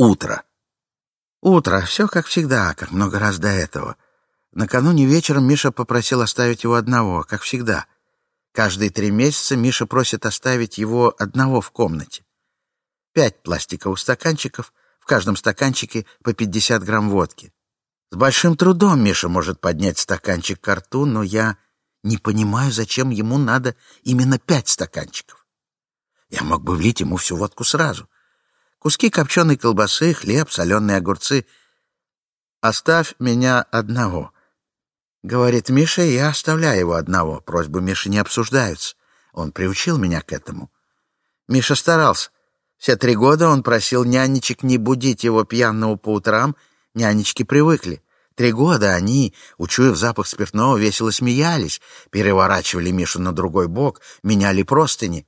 утро. Утро. Все как всегда, как много раз до этого. Накануне вечером Миша попросил оставить его одного, как всегда. Каждые три месяца Миша просит оставить его одного в комнате. Пять пластиковых стаканчиков, в каждом стаканчике по 50 грамм водки. С большим трудом Миша может поднять стаканчик к рту, но я не понимаю, зачем ему надо именно пять стаканчиков. Я мог бы влить ему всю водку сразу. Куски копченой колбасы, хлеб, соленые огурцы. «Оставь меня одного», — говорит Миша, я оставляю его одного. Просьбы Миши не обсуждаются. Он приучил меня к этому. Миша старался. Все три года он просил нянечек не будить его пьяного по утрам. Нянечки привыкли. Три года они, учуяв запах спиртного, весело смеялись, переворачивали Мишу на другой бок, меняли простыни.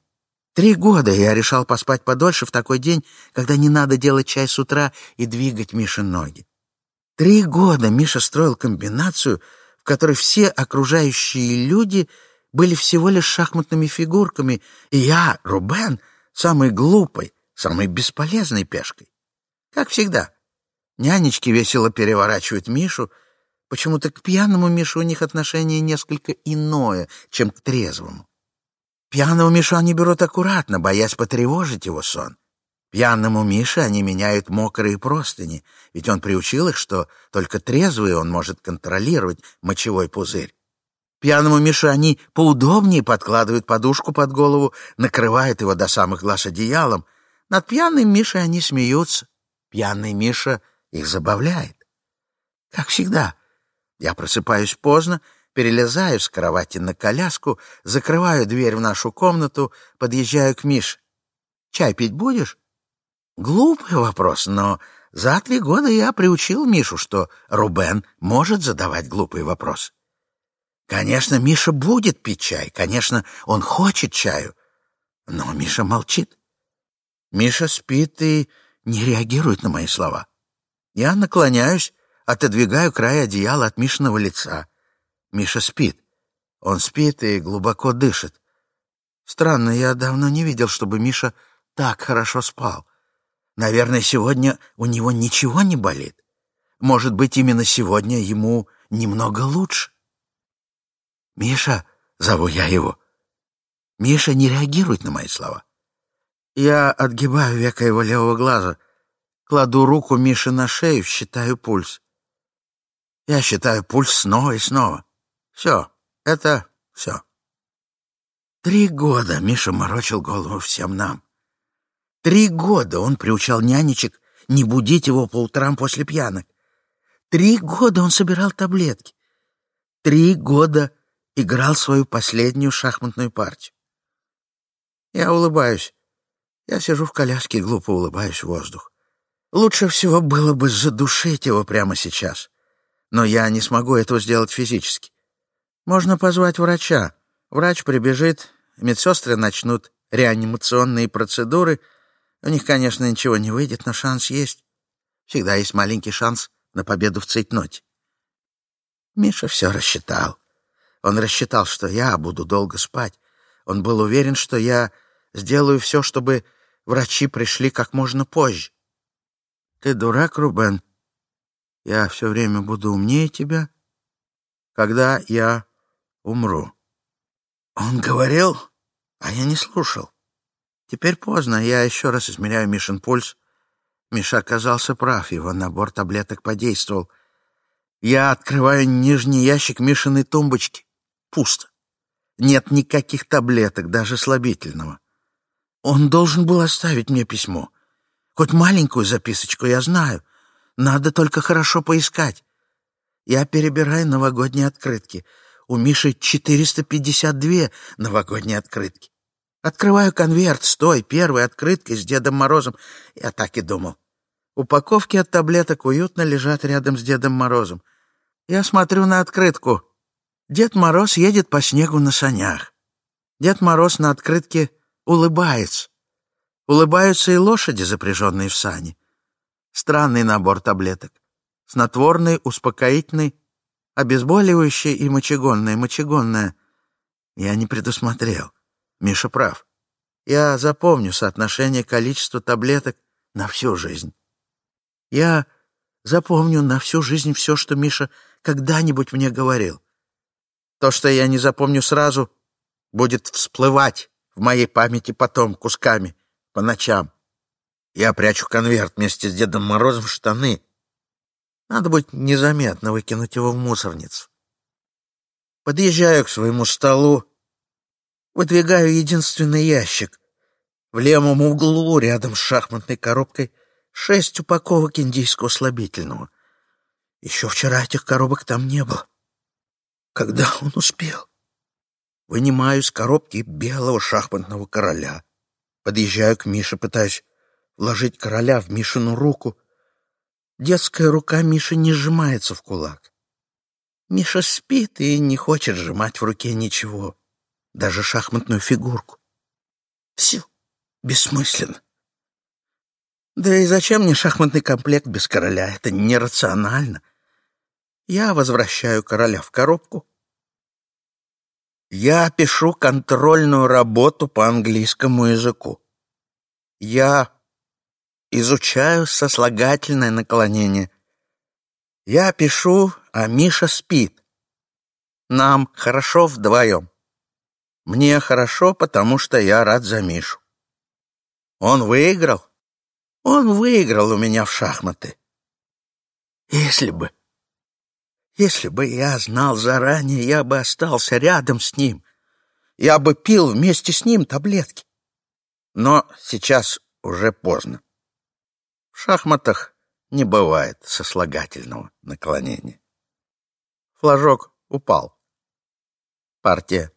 Три года я решал поспать подольше в такой день, когда не надо делать чай с утра и двигать Мише ноги. Три года Миша строил комбинацию, в которой все окружающие люди были всего лишь шахматными фигурками, и я, Рубен, самой глупой, самой бесполезной пешкой. Как всегда. Нянечки весело переворачивают Мишу. Почему-то к пьяному Мишу у них отношение несколько иное, чем к трезвому. Пьяного Мишу они берут аккуратно, боясь потревожить его сон. Пьяному Мише они меняют мокрые простыни, ведь он приучил их, что только трезвый он может контролировать мочевой пузырь. Пьяному Мише они поудобнее подкладывают подушку под голову, накрывают его до самых глаз одеялом. Над пьяным Мишей они смеются. Пьяный Миша их забавляет. Как всегда, я просыпаюсь поздно, перелезаю с кровати на коляску, закрываю дверь в нашу комнату, подъезжаю к Мише. «Чай пить будешь?» Глупый вопрос, но за три года я приучил Мишу, что Рубен может задавать глупые вопросы. Конечно, Миша будет пить чай, конечно, он хочет чаю, но Миша молчит. Миша спит и не реагирует на мои слова. Я наклоняюсь, отодвигаю край одеяла от Мишиного лица. Миша спит. Он спит и глубоко дышит. Странно, я давно не видел, чтобы Миша так хорошо спал. Наверное, сегодня у него ничего не болит. Может быть, именно сегодня ему немного лучше. «Миша!» — зову я его. Миша не реагирует на мои слова. Я отгибаю веко его левого глаза, кладу руку Миши на шею, считаю пульс. Я считаю пульс снова и снова. Все, это все. Три года Миша морочил голову всем нам. Три года он приучал нянечек не будить его по утрам после пьянок. Три года он собирал таблетки. Три года играл свою последнюю шахматную партию. Я улыбаюсь. Я сижу в коляске и глупо улыбаюсь в воздух. Лучше всего было бы задушить его прямо сейчас. Но я не смогу этого сделать физически. Можно позвать врача. Врач прибежит, медсестры начнут реанимационные процедуры. У них, конечно, ничего не выйдет, но шанс есть. Всегда есть маленький шанс на победу в цейтноте. Миша все рассчитал. Он рассчитал, что я буду долго спать. Он был уверен, что я сделаю все, чтобы врачи пришли как можно позже. Ты дурак, Рубен. Я все время буду умнее тебя. Когда я умру. Он говорил, а я не слушал. Теперь поздно, я еще раз измеряю Мишин пульс. Миша оказался прав, его набор таблеток подействовал. Я открываю нижний ящик Мишиной тумбочки. Пусто. Нет никаких таблеток, даже слабительного. Он должен был оставить мне письмо. Хоть маленькую записочку, я знаю. Надо только хорошо поискать. Я перебираю новогодние открытки — у Миши 452 новогодние открытки. Открываю конверт с той первой открыткой с Дедом Морозом. Я так и думал. Упаковки от таблеток уютно лежат рядом с Дедом Морозом. Я смотрю на открытку. Дед Мороз едет по снегу на санях. Дед Мороз на открытке улыбается. Улыбаются и лошади, запряженные в сани. Странный набор таблеток. Снотворный, успокоительный, Обезболивающее и мочегонное, мочегонное. Я не предусмотрел. Миша прав. Я запомню соотношение количества таблеток на всю жизнь. Я запомню на всю жизнь все, что Миша когда-нибудь мне говорил. То, что я не запомню сразу, будет всплывать в моей памяти потом кусками по ночам. Я прячу конверт вместе с Дедом Морозом в штаны. Надо будет незаметно выкинуть его в мусорницу. Подъезжаю к своему столу, выдвигаю единственный ящик. В левом углу, рядом с шахматной коробкой, шесть упаковок индийского слабительного. Еще вчера этих коробок там не было. Когда он успел? Вынимаю из коробки белого шахматного короля. Подъезжаю к Мише, пытаюсь вложить короля в Мишину руку. Детская рука Миши не сжимается в кулак. Миша спит и не хочет сжимать в руке ничего, даже шахматную фигурку. Все бессмысленно. Да и зачем мне шахматный комплект без короля? Это нерационально. Я возвращаю короля в коробку. Я пишу контрольную работу по английскому языку. Я изучаю сослагательное наклонение. Я пишу, а Миша спит. Нам хорошо вдвоем. Мне хорошо, потому что я рад за Мишу. Он выиграл. Он выиграл у меня в шахматы. Если бы... Если бы я знал заранее, я бы остался рядом с ним. Я бы пил вместе с ним таблетки. Но сейчас уже поздно. Шахматах не бывает сослагательного наклонения. Флажок упал. Партия